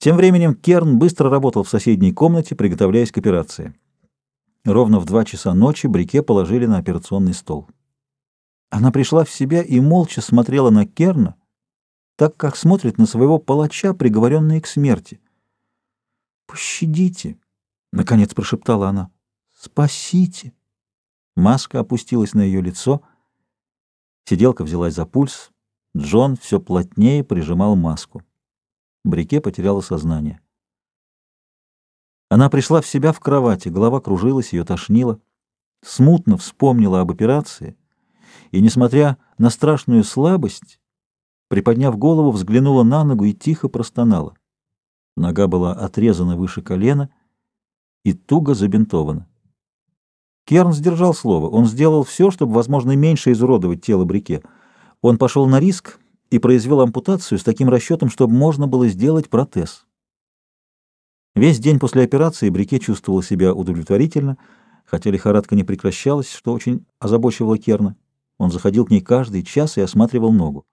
Тем временем Керн быстро работал в соседней комнате, приготовляясь к операции. Ровно в два часа ночи Брике положили на операционный стол. Она пришла в себя и молча смотрела на Керна, так как смотрит на своего палача, приговоренный к смерти. «Пощадите!» — наконец прошептала она. «Спасите!» Маска опустилась на ее лицо. Сиделка взялась за пульс. Джон все плотнее прижимал маску. Брике потеряла сознание. Она пришла в себя в кровати, голова кружилась, ее тошнило. Смутно вспомнила об операции и, несмотря на страшную слабость, приподняв голову, взглянула на ногу и тихо простонала. Нога была отрезана выше колена и туго забинтована. Керн сдержал слово. Он сделал все, чтобы, возможно, меньше изуродовать тело Брике. Он пошел на риск и произвел ампутацию с таким расчетом, чтобы можно было сделать протез. Весь день после операции Брике чувствовал себя удовлетворительно, хотя лихорадка не прекращалась, что очень озабочивало Керна. Он заходил к ней каждый час и осматривал ногу.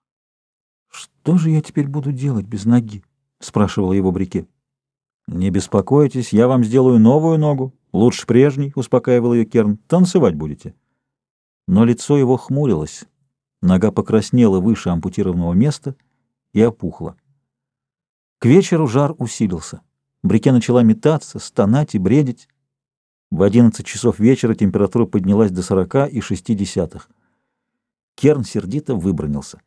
«Что же я теперь буду делать без ноги?» — спрашивал его Брике. «Не беспокойтесь, я вам сделаю новую ногу, лучше прежней», — успокаивал ее Керн. «Танцевать будете». Но лицо его хмурилось. Нога покраснела выше ампутированного места и опухла. К вечеру жар усилился. Брике начала метаться, стонать и бредить. В одиннадцать часов вечера температура поднялась до сорока и шести десятых. Керн сердито выбронился.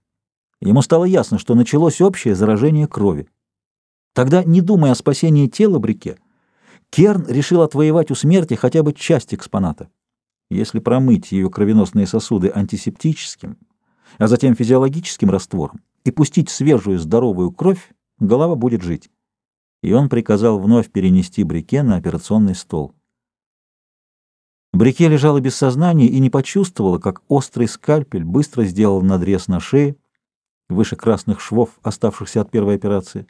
Ему стало ясно, что началось общее заражение крови. Тогда, не думая о спасении тела Брике, Керн решил отвоевать у смерти хотя бы часть экспоната. Если промыть ее кровеносные сосуды антисептическим, а затем физиологическим раствором, и пустить свежую здоровую кровь, голова будет жить. И он приказал вновь перенести Брике на операционный стол. Брике лежала без сознания и не почувствовала, как острый скальпель быстро сделал надрез на шее, выше красных швов, оставшихся от первой операции.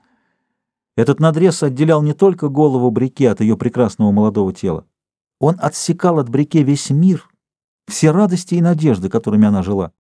Этот надрез отделял не только голову Брике от ее прекрасного молодого тела. Он отсекал от Брике весь мир, все радости и надежды, которыми она жила.